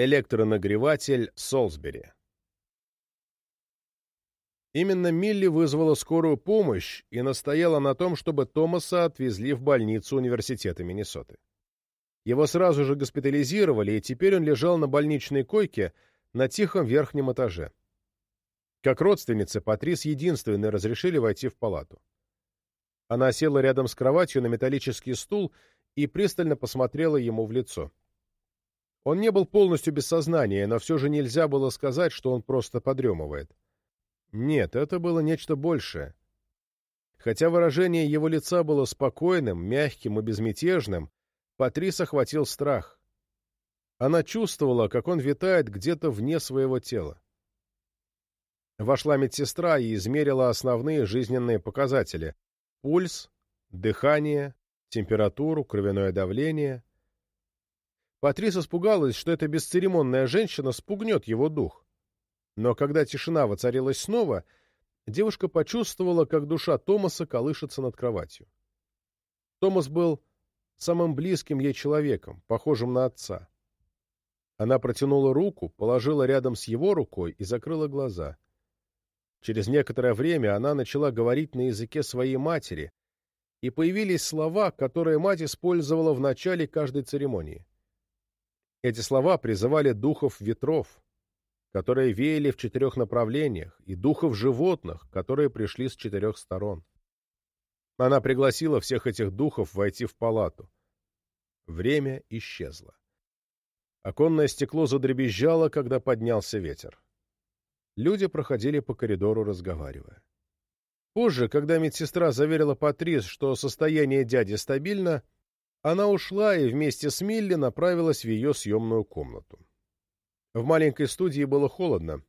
Электронагреватель Солсбери. Именно Милли вызвала скорую помощь и настояла на том, чтобы Томаса отвезли в больницу университета Миннесоты. Его сразу же госпитализировали, и теперь он лежал на больничной койке на тихом верхнем этаже. Как родственнице, Патрис единственной разрешили войти в палату. Она села рядом с кроватью на металлический стул и пристально посмотрела ему в лицо. Он не был полностью без сознания, но все же нельзя было сказать, что он просто подремывает. Нет, это было нечто большее. Хотя выражение его лица было спокойным, мягким и безмятежным, Патрис охватил страх. Она чувствовала, как он витает где-то вне своего тела. Вошла медсестра и измерила основные жизненные показатели — пульс, дыхание, температуру, кровяное давление — Патрис испугалась, что эта бесцеремонная женщина спугнет его дух. Но когда тишина воцарилась снова, девушка почувствовала, как душа Томаса колышется над кроватью. Томас был самым близким ей человеком, похожим на отца. Она протянула руку, положила рядом с его рукой и закрыла глаза. Через некоторое время она начала говорить на языке своей матери, и появились слова, которые мать использовала в начале каждой церемонии. Эти слова призывали духов ветров, которые веяли в четырех направлениях, и духов животных, которые пришли с четырех сторон. Она пригласила всех этих духов войти в палату. Время исчезло. Оконное стекло задребезжало, когда поднялся ветер. Люди проходили по коридору, разговаривая. Позже, когда медсестра заверила Патрис, что состояние дяди стабильно, она ушла и вместе с Милли направилась в ее съемную комнату. В маленькой студии было холодно.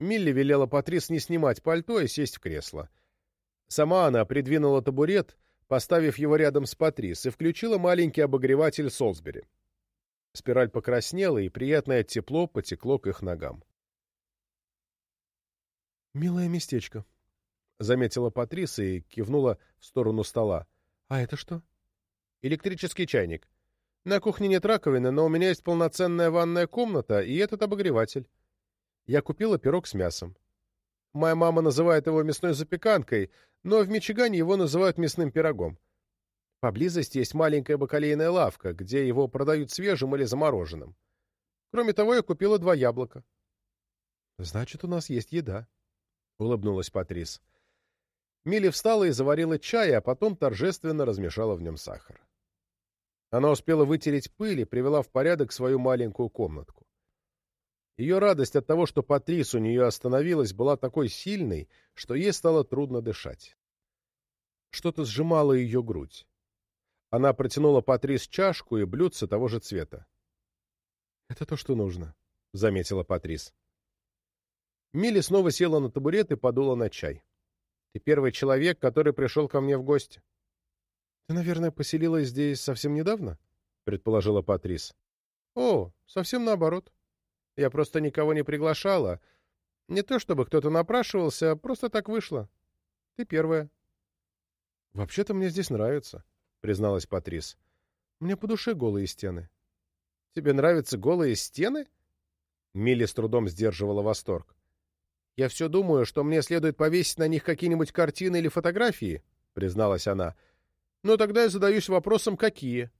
Милли велела Патрис не снимать пальто и сесть в кресло. Сама она придвинула табурет, поставив его рядом с Патрис, и включила маленький обогреватель Солсбери. Спираль покраснела, и приятное тепло потекло к их ногам. «Милое местечко», — заметила Патрис и кивнула в сторону стола. «А это что?» Электрический чайник. На кухне нет раковины, но у меня есть полноценная ванная комната и этот обогреватель. Я купила пирог с мясом. Моя мама называет его мясной запеканкой, но в Мичигане его называют мясным пирогом. Поблизости есть маленькая бакалейная лавка, где его продают свежим или замороженным. Кроме того, я купила два яблока. — Значит, у нас есть еда, — улыбнулась Патрис. Милли встала и заварила чай, а потом торжественно размешала в нем сахар. Она успела вытереть пыль и привела в порядок свою маленькую комнатку. Ее радость от того, что Патрис у нее остановилась, была такой сильной, что ей стало трудно дышать. Что-то сжимало ее грудь. Она протянула Патрис чашку и блюдце того же цвета. «Это то, что нужно», — заметила Патрис. Милли снова села на табурет и подула на чай. «Ты первый человек, который пришел ко мне в гости». — Ты, наверное, поселилась здесь совсем недавно? — предположила Патрис. — О, совсем наоборот. Я просто никого не приглашала. Не то чтобы кто-то напрашивался, а просто так вышло. Ты первая. — Вообще-то мне здесь нравится, — призналась Патрис. — Мне по душе голые стены. — Тебе нравятся голые стены? Милли с трудом сдерживала восторг. — Я все думаю, что мне следует повесить на них какие-нибудь картины или фотографии, — призналась она. — но тогда я задаюсь вопросом, какие?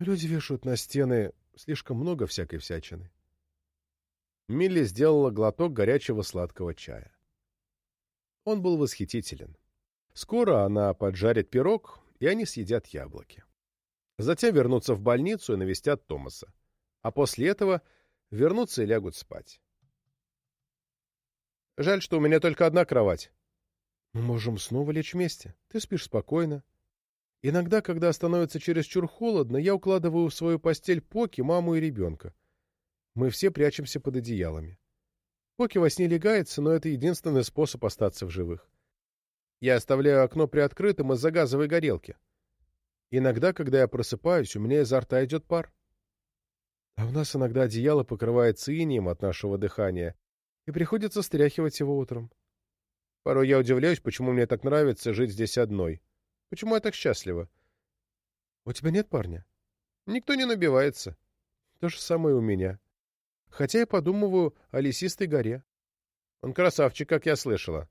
Люди вешают на стены слишком много всякой всячины. Милли сделала глоток горячего сладкого чая. Он был восхитителен. Скоро она поджарит пирог, и они съедят яблоки. Затем вернутся в больницу и навестят Томаса. А после этого вернутся и лягут спать. Жаль, что у меня только одна кровать. Мы можем снова лечь вместе. Ты спишь спокойно. Иногда, когда становится чересчур холодно, я укладываю в свою постель Поки, маму и ребенка. Мы все прячемся под одеялами. Поки во сне легается, но это единственный способ остаться в живых. Я оставляю окно приоткрытым из-за газовой горелки. Иногда, когда я просыпаюсь, у меня изо рта идет пар. А у нас иногда одеяло покрывается инием от нашего дыхания, и приходится стряхивать его утром. Порой я удивляюсь, почему мне так нравится жить здесь одной. Почему я так счастлива? У тебя нет парня? Никто не набивается. То же самое у меня. Хотя я подумываю о лесистой горе. Он красавчик, как я слышала.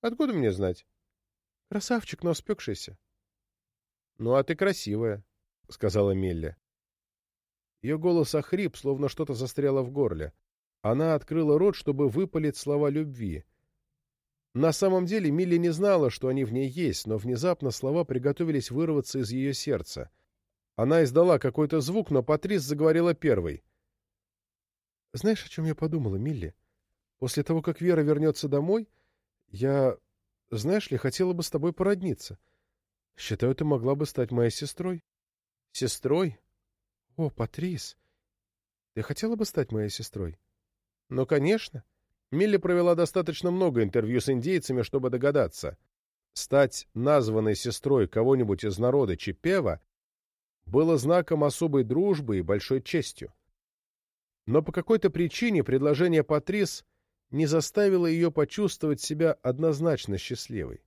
Откуда мне знать? Красавчик, но спекшийся. Ну, а ты красивая, — сказала Милли. Ее голос охрип, словно что-то застряло в горле. Она открыла рот, чтобы выпалить слова любви. На самом деле Милли не знала, что они в ней есть, но внезапно слова приготовились вырваться из ее сердца. Она издала какой-то звук, но Патрис заговорила первой. «Знаешь, о чем я подумала, Милли? После того, как Вера вернется домой, я, знаешь ли, хотела бы с тобой породниться. Считаю, ты могла бы стать моей сестрой». «Сестрой?» «О, Патрис, ты хотела бы стать моей сестрой?» «Ну, конечно». Милли провела достаточно много интервью с индейцами, чтобы догадаться. Стать названной сестрой кого-нибудь из народа Чипева было знаком особой дружбы и большой честью. Но по какой-то причине предложение Патрис не заставило ее почувствовать себя однозначно счастливой.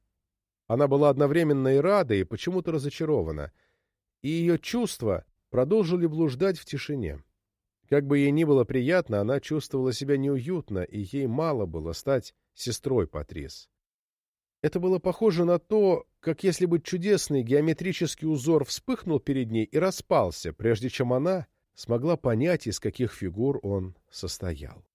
Она была одновременно и рада, и почему-то разочарована, и ее чувства продолжили блуждать в тишине. Как бы ей ни было приятно, она чувствовала себя неуютно, и ей мало было стать сестрой Патрис. Это было похоже на то, как если бы чудесный геометрический узор вспыхнул перед ней и распался, прежде чем она смогла понять, из каких фигур он состоял.